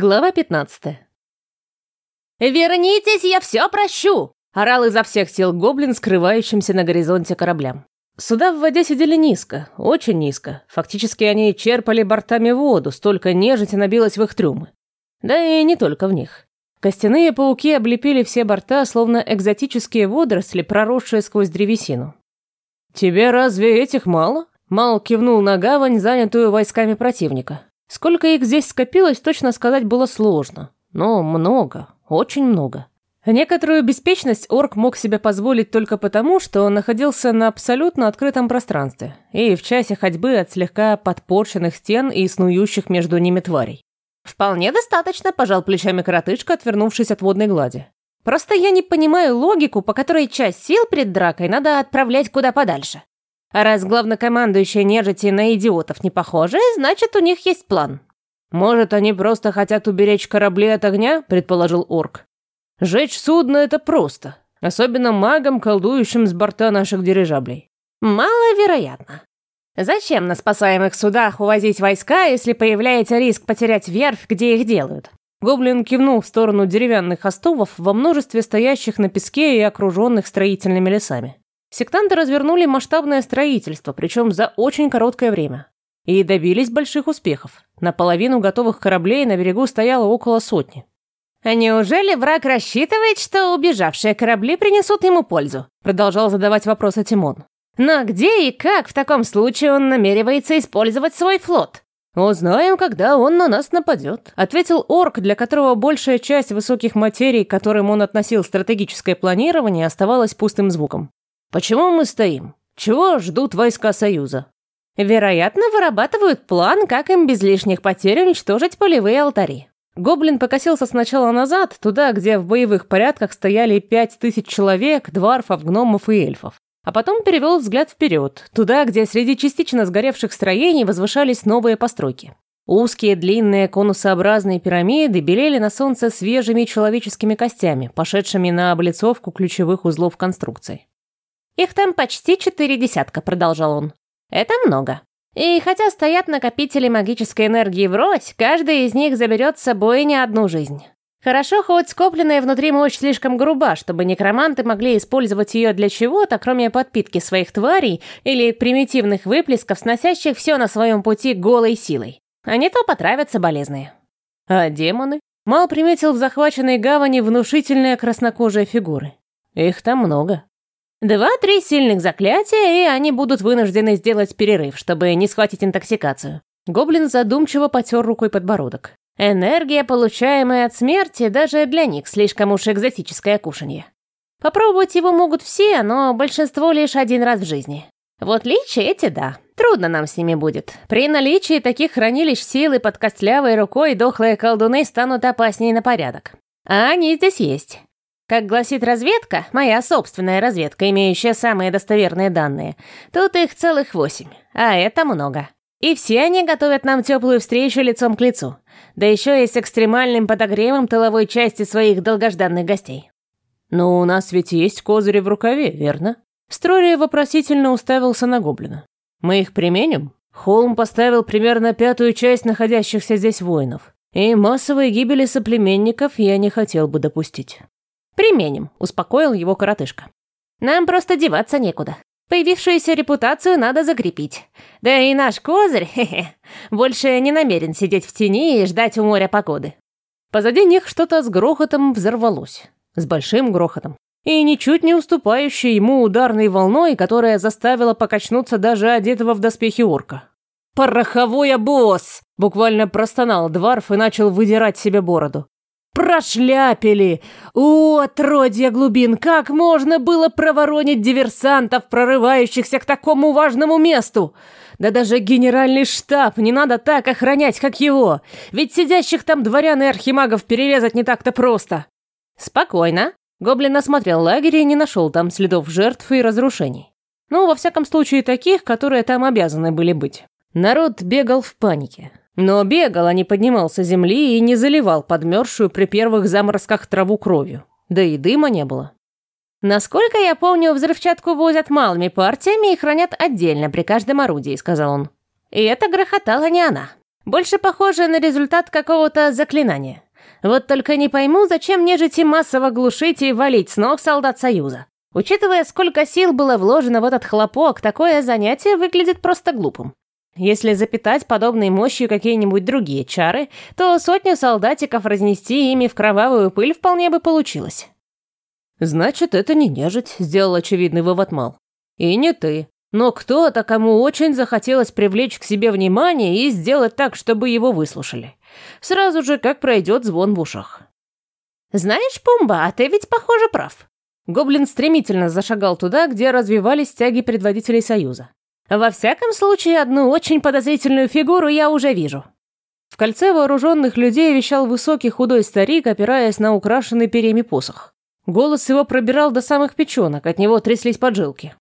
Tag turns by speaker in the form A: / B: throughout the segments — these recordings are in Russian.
A: Глава 15. «Вернитесь, я все прощу!» — орал изо всех сил гоблин, скрывающимся на горизонте кораблям. Суда в воде сидели низко, очень низко. Фактически они черпали бортами воду, столько нежити набилось в их трюмы. Да и не только в них. Костяные пауки облепили все борта, словно экзотические водоросли, проросшие сквозь древесину. «Тебе разве этих мало?» Мал кивнул на гавань, занятую войсками противника. Сколько их здесь скопилось, точно сказать было сложно. Но много, очень много. Некоторую беспечность орк мог себе позволить только потому, что он находился на абсолютно открытом пространстве и в часе ходьбы от слегка подпорченных стен и снующих между ними тварей. «Вполне достаточно», – пожал плечами коротышка, отвернувшись от водной глади. «Просто я не понимаю логику, по которой часть сил перед дракой надо отправлять куда подальше. А раз главнокомандующие нежити на идиотов не похожи, значит, у них есть план. «Может, они просто хотят уберечь корабли от огня?» – предположил орк. «Жечь судно – это просто. Особенно магам, колдующим с борта наших дирижаблей». «Маловероятно. Зачем на спасаемых судах увозить войска, если появляется риск потерять верфь, где их делают?» Гоблин кивнул в сторону деревянных остовов во множестве стоящих на песке и окруженных строительными лесами. Сектанты развернули масштабное строительство, причем за очень короткое время. И добились больших успехов. Наполовину готовых кораблей на берегу стояло около сотни. «А неужели враг рассчитывает, что убежавшие корабли принесут ему пользу?» Продолжал задавать вопросы Тимон. «Но где и как в таком случае он намеревается использовать свой флот?» «Узнаем, когда он на нас нападет», — ответил орк, для которого большая часть высоких материй, к которым он относил стратегическое планирование, оставалась пустым звуком. Почему мы стоим? Чего ждут войска Союза? Вероятно, вырабатывают план, как им без лишних потерь уничтожить полевые алтари. Гоблин покосился сначала назад, туда, где в боевых порядках стояли пять тысяч человек, дварфов, гномов и эльфов. А потом перевел взгляд вперед, туда, где среди частично сгоревших строений возвышались новые постройки. Узкие, длинные, конусообразные пирамиды белели на солнце свежими человеческими костями, пошедшими на облицовку ключевых узлов конструкции. «Их там почти четыре десятка», — продолжал он. «Это много. И хотя стоят накопители магической энергии врозь, каждый из них заберет с собой не одну жизнь. Хорошо, хоть скопленная внутри мощь слишком груба, чтобы некроманты могли использовать ее для чего-то, кроме подпитки своих тварей или примитивных выплесков, сносящих все на своем пути голой силой. Не то потравятся болезные. А демоны? Мал приметил в захваченной гавани внушительные краснокожие фигуры. Их там много. Два-три сильных заклятия, и они будут вынуждены сделать перерыв, чтобы не схватить интоксикацию. Гоблин задумчиво потер рукой подбородок. Энергия, получаемая от смерти, даже для них слишком уж экзотическое кушанье. Попробовать его могут все, но большинство лишь один раз в жизни. Вот личи эти да. Трудно нам с ними будет. При наличии таких хранилищ силы под костлявой рукой дохлые колдуны станут опаснее на порядок. А они здесь есть. Как гласит разведка, моя собственная разведка, имеющая самые достоверные данные, тут их целых восемь, а это много. И все они готовят нам теплую встречу лицом к лицу, да еще и с экстремальным подогревом тыловой части своих долгожданных гостей. «Но у нас ведь есть козыри в рукаве, верно?» Строри вопросительно уставился на гоблина. «Мы их применим?» Холм поставил примерно пятую часть находящихся здесь воинов, и массовой гибели соплеменников я не хотел бы допустить. «Применим», — успокоил его коротышка. «Нам просто деваться некуда. Появившуюся репутацию надо закрепить. Да и наш козырь, хе-хе, больше не намерен сидеть в тени и ждать у моря погоды». Позади них что-то с грохотом взорвалось. С большим грохотом. И ничуть не уступающей ему ударной волной, которая заставила покачнуться даже одетого в доспехи орка. «Пороховой обоз!» – буквально простонал Дварф и начал выдирать себе бороду. Прошляпили! О, отродья глубин, как можно было проворонить диверсантов, прорывающихся к такому важному месту? Да даже генеральный штаб не надо так охранять, как его, ведь сидящих там дворян и архимагов перерезать не так-то просто. Спокойно. Гоблин осмотрел лагерь и не нашел там следов жертв и разрушений. Ну, во всяком случае, таких, которые там обязаны были быть. Народ бегал в панике. Но бегал, а не поднимался земли и не заливал подмерзшую при первых заморозках траву кровью. Да и дыма не было. «Насколько я помню, взрывчатку возят малыми партиями и хранят отдельно при каждом орудии», — сказал он. И это грохотала не она. Больше похоже на результат какого-то заклинания. Вот только не пойму, зачем нежити массово глушить и валить с ног солдат Союза. Учитывая, сколько сил было вложено в этот хлопок, такое занятие выглядит просто глупым. Если запитать подобной мощью какие-нибудь другие чары, то сотню солдатиков разнести ими в кровавую пыль вполне бы получилось.
B: «Значит, это не нежить», — сделал очевидный вывод Мал. «И не ты. Но кто-то, кому очень захотелось привлечь к себе внимание и сделать так, чтобы его выслушали. Сразу же, как пройдет звон в ушах».
A: «Знаешь, Пумба, а ты ведь, похоже, прав».
B: Гоблин стремительно зашагал туда, где развивались тяги предводителей Союза.
A: Во всяком случае, одну очень подозрительную фигуру я уже вижу.
B: В кольце вооруженных людей вещал высокий худой старик, опираясь на украшенный перьями посох. Голос его пробирал до самых печенок, от него тряслись поджилки.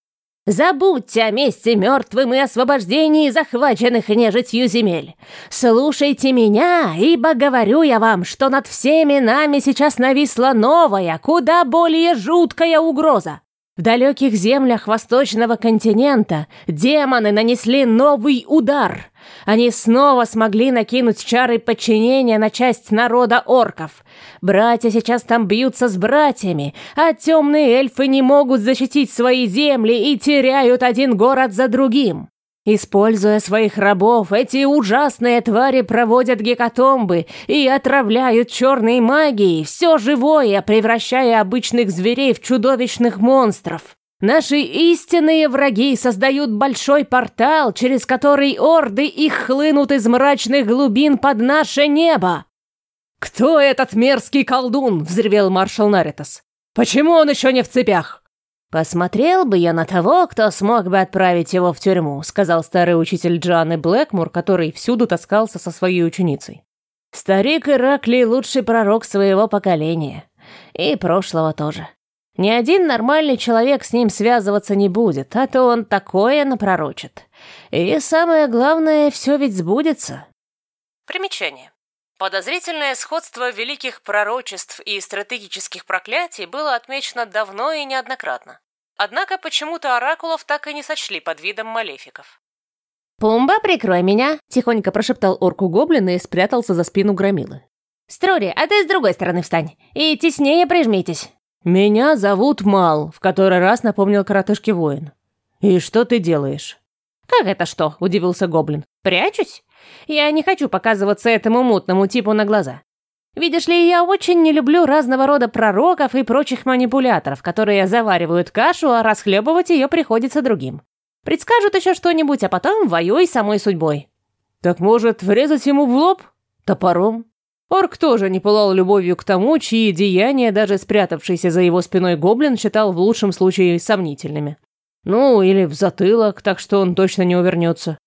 A: Забудьте о месте мертвым и освобождении захваченных нежитью земель. Слушайте меня, ибо говорю я вам, что над всеми нами сейчас нависла новая, куда более жуткая угроза. В далеких землях восточного континента демоны нанесли новый удар. Они снова смогли накинуть чары подчинения на часть народа орков. Братья сейчас там бьются с братьями, а темные эльфы не могут защитить свои земли и теряют один город за другим. Используя своих рабов, эти ужасные твари проводят гекатомбы и отравляют черной магией все живое, превращая обычных зверей в чудовищных монстров. Наши истинные враги создают большой портал, через который орды их хлынут из мрачных глубин под наше небо.
B: «Кто этот мерзкий колдун?» — взревел маршал Наритас. «Почему он еще не в цепях?»
A: «Посмотрел бы я на того, кто смог бы отправить его в тюрьму», сказал старый учитель Джанны Блэкмур, который всюду таскался со своей ученицей. «Старик Ираклий — лучший пророк своего поколения. И прошлого тоже. Ни один нормальный человек с ним связываться не будет, а то он такое напророчит. И самое главное, все ведь сбудется».
B: Примечание. Подозрительное сходство великих пророчеств и стратегических проклятий было отмечено давно и неоднократно. Однако почему-то оракулов так и не сочли под видом малефиков.
A: «Пумба, прикрой меня!» — тихонько прошептал орку гоблин и спрятался за спину громилы. «Строри, а ты с другой стороны встань и теснее прижмитесь!»
B: «Меня зовут Мал», — в который раз напомнил коротышке воин. «И что ты делаешь?»
A: «Как это что?» — удивился гоблин. «Прячусь? Я не хочу показываться этому мутному типу на глаза. Видишь ли, я очень не люблю разного рода пророков и прочих манипуляторов, которые заваривают кашу, а расхлебывать ее приходится другим. Предскажут еще что-нибудь, а потом воюй самой судьбой».
B: «Так может, врезать ему в лоб? Топором?» Орк тоже не пылал любовью к тому, чьи деяния даже спрятавшийся за его спиной гоблин считал в лучшем случае сомнительными. Ну, или в затылок, так что он точно не увернется.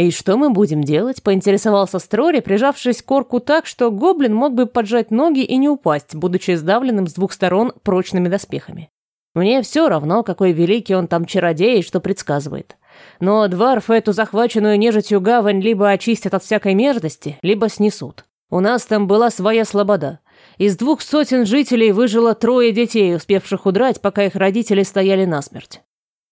B: «И что мы будем делать?» – поинтересовался Строри, прижавшись к орку так, что гоблин мог бы поджать ноги и не упасть, будучи сдавленным с двух сторон прочными доспехами. Мне все равно, какой великий он там чародей и что предсказывает. Но дварф эту захваченную нежитью гавань либо очистят от всякой мерзости, либо снесут. У нас там была своя слобода. Из двух сотен жителей выжило трое детей, успевших удрать, пока их родители стояли насмерть.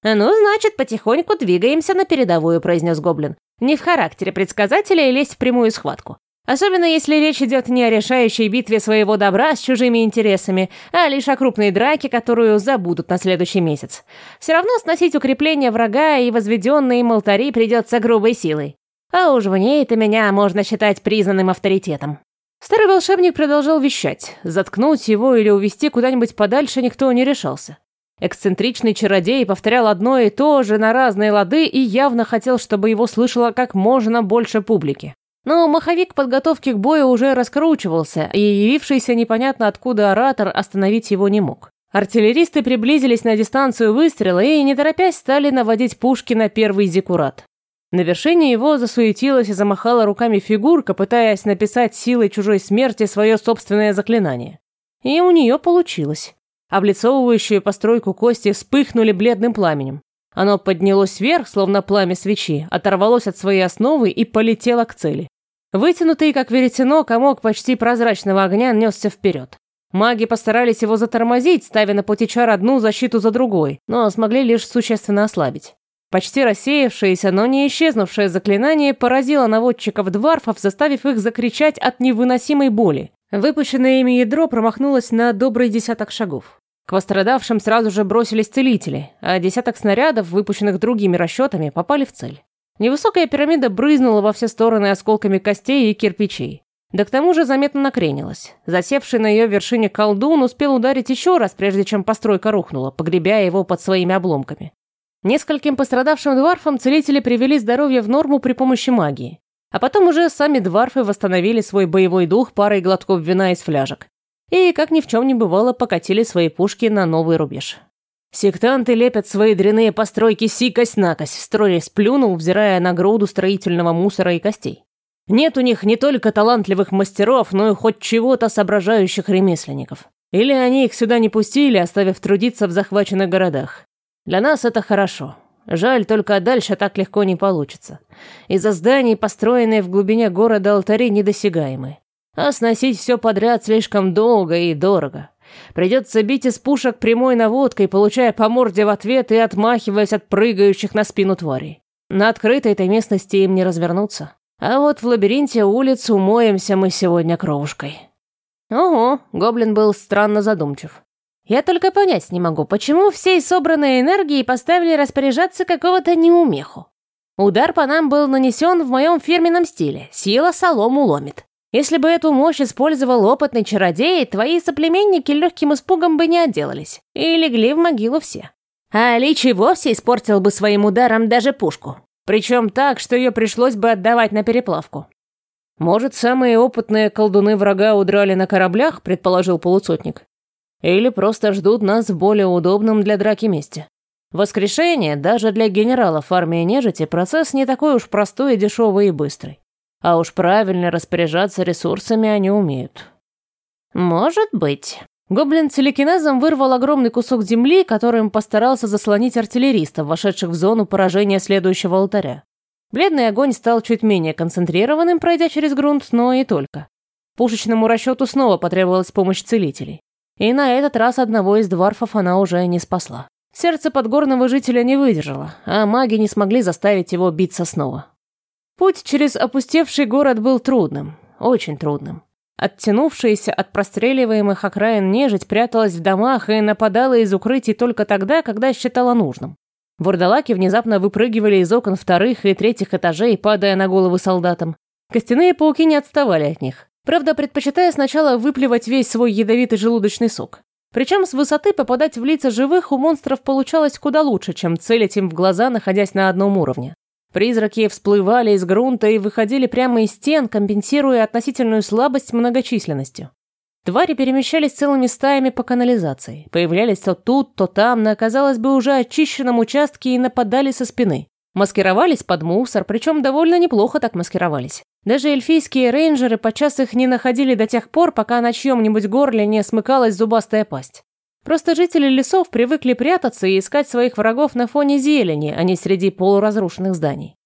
A: «Ну, значит, потихоньку двигаемся на передовую», — произнес Гоблин. Не в характере предсказателя и лезть в прямую схватку. Особенно если речь идет не о решающей битве своего добра с чужими интересами, а лишь о крупной драке, которую забудут на следующий месяц. Все равно сносить укрепления врага и возведенные им алтари придется грубой силой. А уж в ней-то меня можно считать признанным авторитетом.
B: Старый волшебник продолжал вещать. Заткнуть его или увести куда-нибудь подальше никто не решался. Эксцентричный чародей повторял одно и то же на разные лады и явно хотел, чтобы его слышало как можно больше публики. Но маховик подготовки к бою уже раскручивался, и явившийся непонятно откуда оратор остановить его не мог. Артиллеристы приблизились на дистанцию выстрела и, не торопясь, стали наводить пушки на первый зиккурат. На вершине его засуетилась и замахала руками фигурка, пытаясь написать силой чужой смерти свое собственное заклинание. И у нее получилось. Облицовывающие постройку кости вспыхнули бледным пламенем. Оно поднялось вверх, словно пламя свечи, оторвалось от своей основы и полетело к цели. Вытянутый, как веретено, комок почти прозрачного огня несся вперед. Маги постарались его затормозить, ставя на пути чар одну защиту за другой, но смогли лишь существенно ослабить. Почти рассеявшееся, но не исчезнувшее заклинание поразило наводчиков дварфов, заставив их закричать от невыносимой боли. Выпущенное ими ядро промахнулось на добрый десяток шагов. К пострадавшим сразу же бросились целители, а десяток снарядов, выпущенных другими расчетами, попали в цель. Невысокая пирамида брызнула во все стороны осколками костей и кирпичей. Да к тому же заметно накренилась. Засевший на ее вершине колдун успел ударить еще раз, прежде чем постройка рухнула, погребя его под своими обломками. Нескольким пострадавшим дварфам целители привели здоровье в норму при помощи магии. А потом уже сами дварфы восстановили свой боевой дух парой глотков вина из фляжек. И, как ни в чем не бывало, покатили свои пушки на новый рубеж. Сектанты лепят свои дряные постройки сикость-накость, строя сплюнул, взирая на груду строительного мусора и костей. Нет у них не только талантливых мастеров, но и хоть чего-то соображающих ремесленников. Или они их сюда не пустили, оставив трудиться в захваченных городах. Для нас это хорошо. Жаль, только дальше так легко не получится. Из-за зданий, построенные в глубине города алтари, недосягаемы. А сносить все подряд слишком долго и дорого. Придется бить из пушек прямой наводкой, получая по морде в ответ и отмахиваясь от прыгающих на спину тварей. На открытой этой местности им не развернуться. А вот в лабиринте улиц умоемся мы сегодня кровушкой. Ого, гоблин был странно задумчив. Я только понять не могу, почему всей собранной энергией поставили распоряжаться какого-то неумеху. Удар по нам был нанесен в моем фирменном стиле. Сила солому ломит. Если бы эту мощь использовал опытный чародей, твои соплеменники легким испугом бы не отделались. И легли в могилу все. А Лич и вовсе испортил бы своим ударом даже пушку. Причем так, что ее пришлось бы отдавать на переплавку. Может, самые опытные колдуны врага удрали на кораблях, предположил полуцотник. Или просто ждут нас в более удобном для драки месте. Воскрешение, даже для генералов армии нежити, процесс не такой уж простой, дешевый и быстрый. А уж правильно распоряжаться ресурсами они умеют. Может быть. Гоблин телекинезом вырвал огромный кусок земли, которым постарался заслонить артиллеристов, вошедших в зону поражения следующего алтаря. Бледный огонь стал чуть менее концентрированным, пройдя через грунт, но и только. Пушечному расчету снова потребовалась помощь целителей. И на этот раз одного из дворфов она уже не спасла. Сердце подгорного жителя не выдержало, а маги не смогли заставить его биться снова. Путь через опустевший город был трудным, очень трудным. Оттянувшаяся от простреливаемых окраин нежить пряталась в домах и нападала из укрытий только тогда, когда считала нужным. Вурдалаки внезапно выпрыгивали из окон вторых и третьих этажей, падая на головы солдатам. Костяные пауки не отставали от них. Правда, предпочитая сначала выплевать весь свой ядовитый желудочный сок. Причем с высоты попадать в лица живых у монстров получалось куда лучше, чем целить им в глаза, находясь на одном уровне. Призраки всплывали из грунта и выходили прямо из стен, компенсируя относительную слабость многочисленностью. Твари перемещались целыми стаями по канализации, появлялись то тут, то там, на, казалось бы, уже очищенном участке и нападали со спины. Маскировались под мусор, причем довольно неплохо так маскировались. Даже эльфийские рейнджеры подчас их не находили до тех пор, пока на чьем-нибудь горле не смыкалась зубастая пасть. Просто жители лесов привыкли прятаться и искать своих врагов на фоне зелени, а не среди полуразрушенных зданий.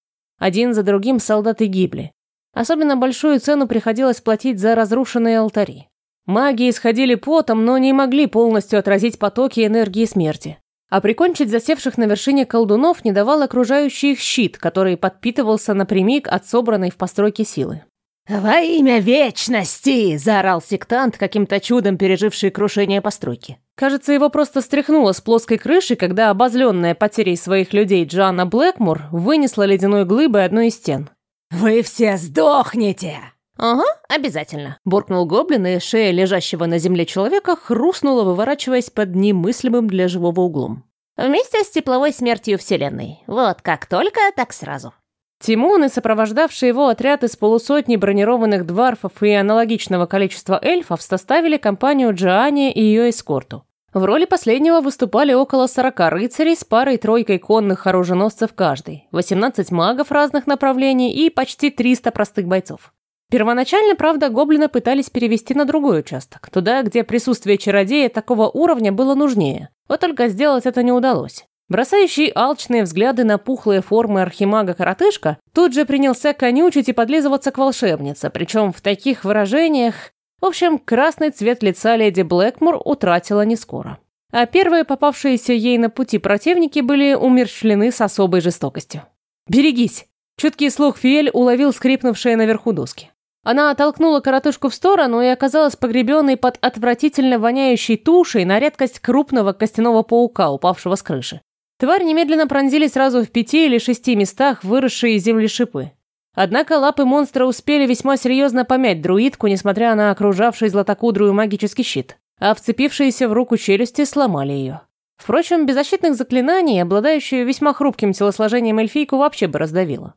B: Один за другим солдаты гибли. Особенно большую цену приходилось платить за разрушенные алтари. Маги исходили потом, но не могли полностью отразить потоки энергии смерти. А прикончить засевших на вершине колдунов не давал окружающий их щит, который подпитывался напрямик от собранной в постройке силы.
A: «Во имя вечности!» – заорал сектант, каким-то чудом переживший крушение постройки.
B: Кажется, его просто стряхнуло с плоской крыши, когда обозленная потерей своих людей Джоанна Блэкмур вынесла ледяной глыбой одну из стен.
A: «Вы все сдохнете!»
B: «Ага, обязательно», – буркнул гоблин, и шея лежащего на земле человека хрустнула, выворачиваясь под немыслимым для живого углом.
A: «Вместе с тепловой смертью Вселенной. Вот как только, так сразу».
B: Тимон и сопровождавший его отряд из полусотни бронированных дварфов и аналогичного количества эльфов составили компанию Джоанни и ее эскорту. В роли последнего выступали около 40 рыцарей с парой-тройкой конных оруженосцев каждый, 18 магов разных направлений и почти 300 простых бойцов. Первоначально, правда, гоблина пытались перевести на другой участок, туда, где присутствие чародея такого уровня было нужнее. Вот только сделать это не удалось. Бросающий алчные взгляды на пухлые формы архимага-коротышка тут же принялся конючить и подлизываться к волшебнице, причем в таких выражениях... В общем, красный цвет лица леди Блэкмур утратила не скоро. а первые попавшиеся ей на пути противники были умерщвлены с особой жестокостью. «Берегись!» Чуткий слух Фиэль уловил скрипнувшие наверху доски. Она оттолкнула коротышку в сторону и оказалась погребенной под отвратительно воняющей тушей на редкость крупного костяного паука, упавшего с крыши. Тварь немедленно пронзили сразу в пяти или шести местах выросшие из земли шипы. Однако лапы монстра успели весьма серьезно помять друидку, несмотря на окружавший златокудрую магический щит, а вцепившиеся в руку челюсти сломали ее. Впрочем, беззащитных заклинаний, обладающую весьма хрупким телосложением эльфийку, вообще бы раздавило.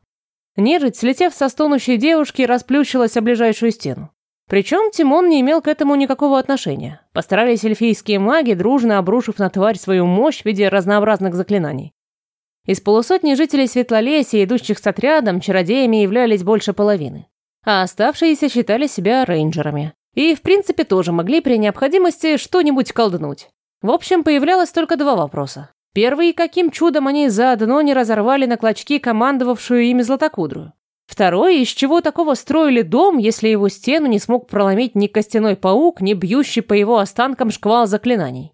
B: Нежить, слетев со стонущей девушки, расплющилась о ближайшую стену. Причем Тимон не имел к этому никакого отношения. Постарались эльфийские маги, дружно обрушив на тварь свою мощь в виде разнообразных заклинаний. Из полусотни жителей Светлолесья, идущих с отрядом, чародеями являлись больше половины. А оставшиеся считали себя рейнджерами. И, в принципе, тоже могли при необходимости что-нибудь колднуть. В общем, появлялось только два вопроса. Первый, каким чудом они заодно не разорвали на клочки командовавшую ими Златокудрую. Второй, из чего такого строили дом, если его стену не смог проломить ни костяной паук, ни бьющий по его останкам шквал заклинаний.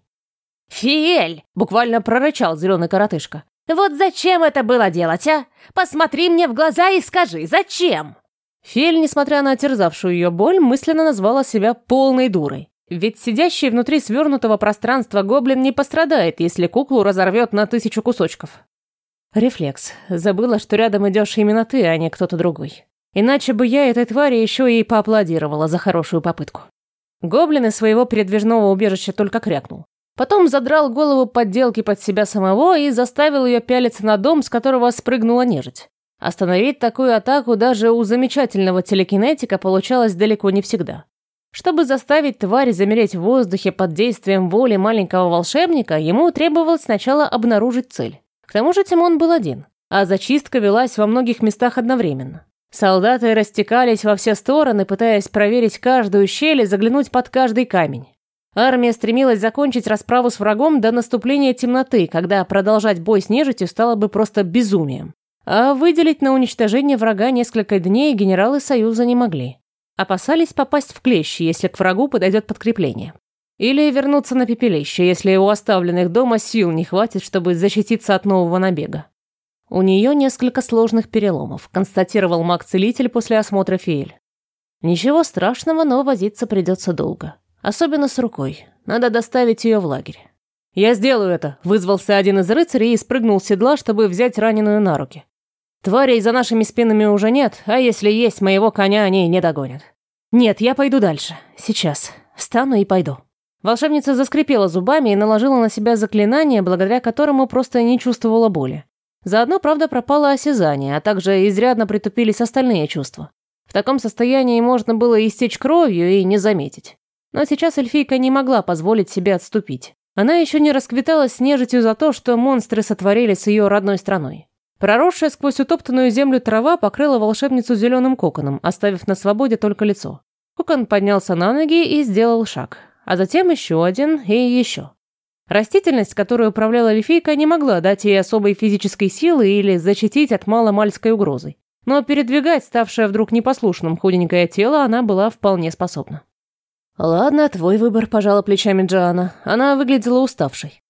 A: «Фиэль!» — буквально прорычал зеленый коротышка. «Вот зачем это было делать, а? Посмотри мне в глаза и скажи, зачем?»
B: Фель, несмотря на терзавшую ее боль, мысленно назвала себя полной дурой. Ведь сидящий внутри свернутого пространства гоблин не пострадает, если куклу разорвет на тысячу кусочков. Рефлекс. Забыла, что рядом идешь именно ты, а не кто-то другой. Иначе бы я этой твари еще и поаплодировала за хорошую попытку. Гоблин из своего передвижного убежища только крякнул. Потом задрал голову подделки под себя самого и заставил ее пялиться на дом, с которого спрыгнула нежить. Остановить такую атаку даже у замечательного телекинетика получалось далеко не всегда. Чтобы заставить тварь замереть в воздухе под действием воли маленького волшебника, ему требовалось сначала обнаружить цель. К тому же Тимон был один, а зачистка велась во многих местах одновременно. Солдаты растекались во все стороны, пытаясь проверить каждую щель и заглянуть под каждый камень. Армия стремилась закончить расправу с врагом до наступления темноты, когда продолжать бой с нежитью стало бы просто безумием. А выделить на уничтожение врага несколько дней генералы Союза не могли. Опасались попасть в клещи, если к врагу подойдет подкрепление. Или вернуться на пепелище, если у оставленных дома сил не хватит, чтобы защититься от нового набега. У нее несколько сложных переломов, констатировал маг-целитель после осмотра Фиэль. Ничего страшного, но возиться придется долго. Особенно с рукой. Надо доставить ее в лагерь. «Я сделаю это», — вызвался один из рыцарей и спрыгнул с седла, чтобы взять раненую на руки. Тварей за нашими спинами уже нет, а если есть, моего коня они не догонят. Нет, я пойду дальше. Сейчас. Встану и пойду. Волшебница заскрипела зубами и наложила на себя заклинание, благодаря которому просто не чувствовала боли. Заодно, правда, пропало осязание, а также изрядно притупились остальные чувства. В таком состоянии можно было истечь кровью и не заметить. Но сейчас эльфийка не могла позволить себе отступить. Она еще не расквиталась с нежитью за то, что монстры сотворили с ее родной страной. Проросшая сквозь утоптанную землю трава покрыла волшебницу зеленым коконом, оставив на свободе только лицо. Кокон поднялся на ноги и сделал шаг, а затем еще один и еще. Растительность, которой управляла эльфийка, не могла дать ей особой физической силы или защитить от маломальской угрозы. Но передвигать ставшее вдруг непослушным худенькое тело она была вполне способна. «Ладно, твой выбор», – пожала плечами Джоанна. Она выглядела уставшей.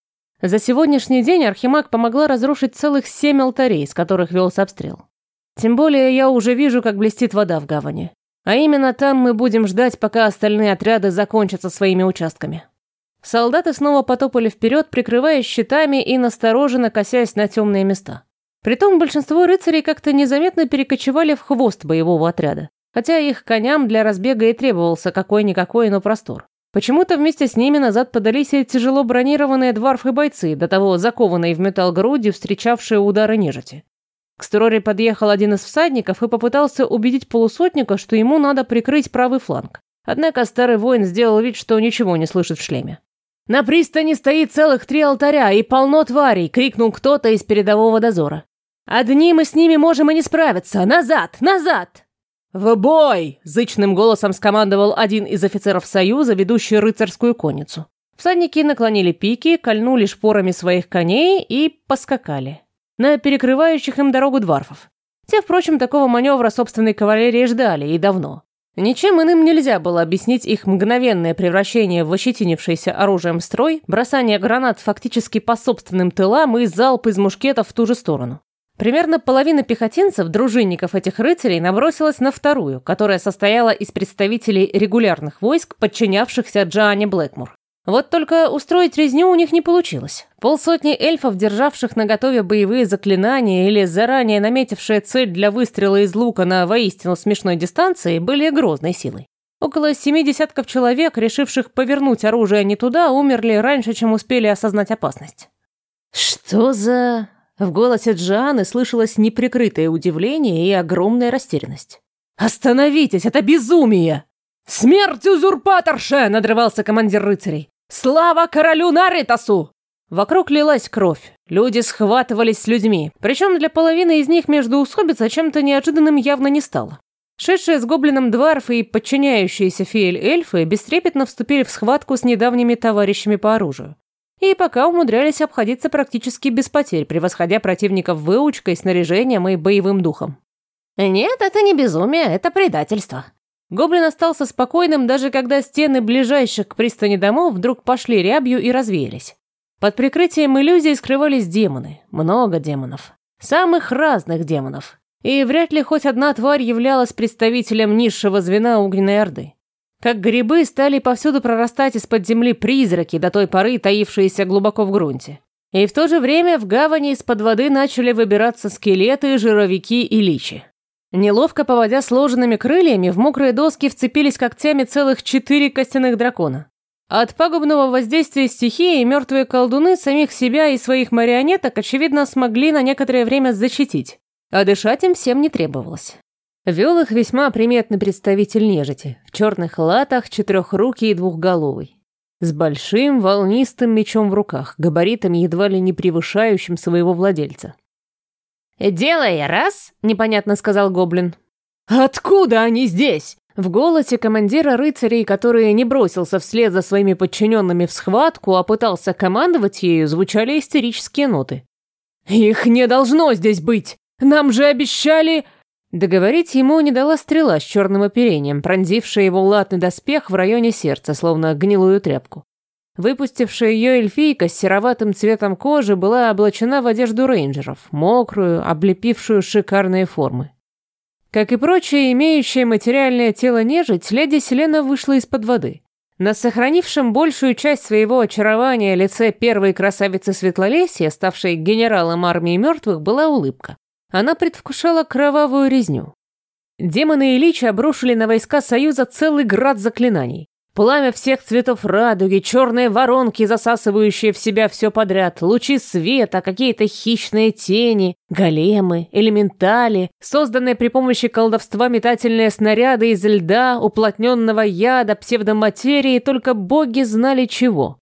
B: За сегодняшний день Архимаг помогла разрушить целых семь алтарей, с которых велся обстрел. Тем более я уже вижу, как блестит вода в гавани. А именно там мы будем ждать, пока остальные отряды закончатся своими участками. Солдаты снова потопали вперед, прикрываясь щитами и настороженно косясь на темные места. Притом большинство рыцарей как-то незаметно перекочевали в хвост боевого отряда, хотя их коням для разбега и требовался какой-никакой, но простор. Почему-то вместе с ними назад подались и тяжело бронированные дворфы-бойцы, до того закованные в металл груди, встречавшие удары нежити. К Строре подъехал один из всадников и попытался убедить полусотника, что ему надо прикрыть правый фланг. Однако старый воин сделал вид, что ничего не слышит в шлеме. «На пристани стоит целых три алтаря и полно тварей!» — крикнул кто-то из передового дозора. «Одни мы с ними можем и не справиться! Назад! Назад!» «В бой!» – зычным голосом скомандовал один из офицеров Союза, ведущий рыцарскую конницу. Всадники наклонили пики, кольнули шпорами своих коней и поскакали. На перекрывающих им дорогу дворфов. Те, впрочем, такого маневра собственной кавалерии ждали и давно.
A: Ничем иным нельзя было объяснить их мгновенное превращение в ощетинившийся оружием строй, бросание гранат фактически по собственным тылам и залп из мушкетов в ту же сторону. Примерно половина пехотинцев, дружинников этих рыцарей, набросилась на вторую, которая состояла из представителей регулярных войск, подчинявшихся Джоанне Блэкмур. Вот только устроить резню у них не получилось. Полсотни эльфов, державших наготове боевые заклинания или заранее наметившие цель для выстрела из лука на воистину смешной дистанции, были грозной силой. Около семи десятков человек, решивших повернуть оружие не туда, умерли раньше, чем успели осознать опасность. «Что за...» В голосе Джоанны слышалось неприкрытое удивление и огромная растерянность. «Остановитесь, это безумие!» «Смерть узурпаторше!» — надрывался командир рыцарей. «Слава королю Наритасу!» Вокруг лилась кровь. Люди схватывались с людьми. Причем для половины из них между усобица чем-то неожиданным явно не стало. Шедшие с гоблином дварфы и подчиняющиеся феэль эльфы бестрепетно вступили в схватку с недавними товарищами по оружию. И пока умудрялись обходиться практически без потерь, превосходя противников выучкой, снаряжением и боевым духом.
B: «Нет, это не безумие, это предательство»,
A: Гоблин остался спокойным, даже когда стены ближайших к пристани домов вдруг пошли рябью и развеялись. Под прикрытием иллюзий скрывались демоны. Много демонов. Самых разных демонов. И вряд ли хоть одна тварь являлась представителем низшего звена огненной орды. Как грибы стали повсюду прорастать из-под земли призраки, до той поры таившиеся глубоко в грунте. И в то же время в гавани из-под воды начали выбираться скелеты, жировики и личи. Неловко поводя сложенными крыльями, в мокрые доски вцепились когтями целых четыре костяных дракона. От пагубного воздействия стихии мертвые колдуны самих себя и своих марионеток, очевидно, смогли на некоторое время защитить, а дышать им всем не требовалось. Вел их весьма приметный представитель нежити, в черных латах, четырехрукий и двухголовый. С большим волнистым мечом в руках, габаритами едва ли не превышающим своего владельца.
B: «Делай раз», — непонятно сказал гоблин.
A: «Откуда они здесь?» В голосе командира рыцарей, который не бросился вслед за своими подчиненными в схватку, а пытался командовать ею, звучали истерические ноты. «Их не должно здесь быть! Нам же обещали...» Договорить ему не дала стрела с черным оперением, пронзившая его латный доспех в районе сердца, словно гнилую тряпку. Выпустившая ее эльфийка с сероватым цветом кожи была облачена в одежду рейнджеров, мокрую, облепившую шикарные формы. Как и прочие, имеющие материальное тело нежить, леди Селена вышла из-под воды. На сохранившем большую часть своего очарования лице первой красавицы Светлолесья, ставшей генералом армии мертвых, была улыбка. Она предвкушала кровавую резню. Демоны и личи обрушили на войска Союза целый град заклинаний. Пламя всех цветов радуги, черные воронки, засасывающие в себя все подряд, лучи света, какие-то хищные тени, големы, элементали, созданные при помощи колдовства метательные снаряды из льда, уплотненного яда, псевдоматерии, только боги знали чего.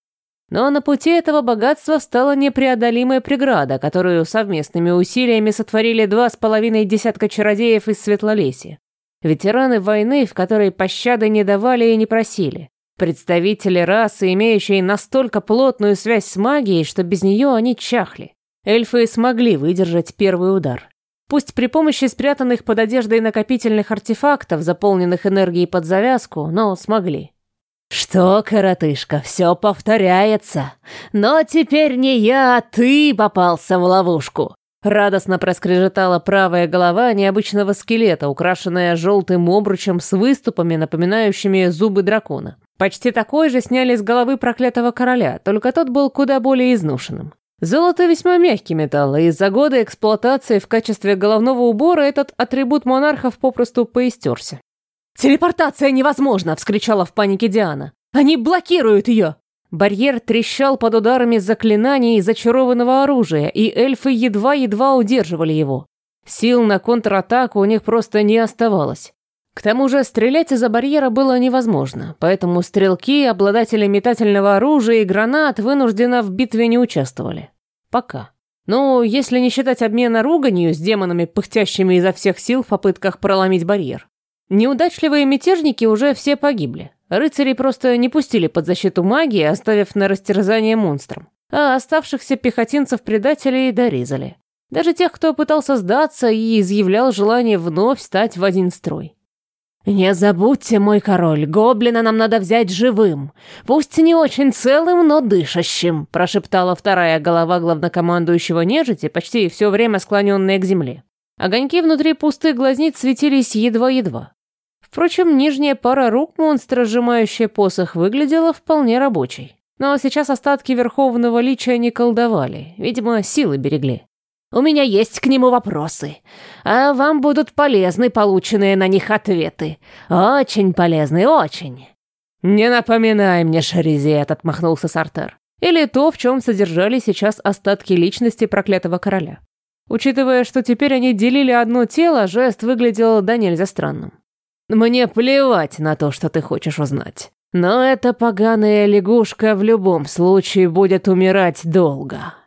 A: Но на пути этого богатства стала непреодолимая преграда, которую совместными усилиями сотворили два с половиной десятка чародеев из Светлолесья. Ветераны войны, в которой пощады не давали и не просили. Представители расы, имеющие настолько плотную связь с магией, что без нее они чахли. Эльфы смогли выдержать первый удар. Пусть при помощи спрятанных под одеждой накопительных артефактов, заполненных энергией под завязку, но смогли. «Что, коротышка, все повторяется. Но теперь не я, а ты попался в ловушку. Радостно проскрежетала правая голова необычного скелета, украшенная желтым обручем с выступами, напоминающими зубы дракона. Почти такой же сняли с головы проклятого короля, только тот был куда более изношенным. Золото весьма мягкий металл, и за годы эксплуатации в качестве головного убора этот атрибут монархов попросту поистерся. «Телепортация невозможна!» — вскричала в панике Диана. «Они блокируют ее!» Барьер трещал под ударами заклинаний и зачарованного оружия, и эльфы едва-едва удерживали его. Сил на контратаку у них просто не оставалось. К тому же стрелять из-за барьера было невозможно, поэтому стрелки, обладатели метательного оружия и гранат вынужденно в битве не участвовали. Пока. Ну, если не считать обмена руганью с демонами, пыхтящими изо всех сил в попытках проломить барьер. Неудачливые мятежники уже все погибли. Рыцари просто не пустили под защиту магии, оставив на растерзание монстрам. А оставшихся пехотинцев-предателей дорезали. Даже тех, кто пытался сдаться и изъявлял желание вновь стать в один строй. «Не забудьте, мой король, гоблина нам надо взять живым. Пусть не очень целым, но дышащим», – прошептала вторая голова главнокомандующего нежити, почти все время склоненная к земле. Огоньки внутри пустых глазниц светились едва-едва. Впрочем, нижняя пара рук монстра, сжимающая посох, выглядела вполне рабочей. Но сейчас остатки Верховного Лича не колдовали, видимо, силы берегли. У меня есть к нему вопросы, а вам будут полезны полученные на них ответы. Очень полезны, очень». «Не напоминай мне, Шаризет», — отмахнулся Сартер. Или то, в чем содержались сейчас остатки личности проклятого короля. Учитывая, что теперь они делили одно тело, жест выглядел да нельзя странным. «Мне плевать на то, что ты хочешь узнать. Но эта поганая лягушка в любом случае будет умирать долго».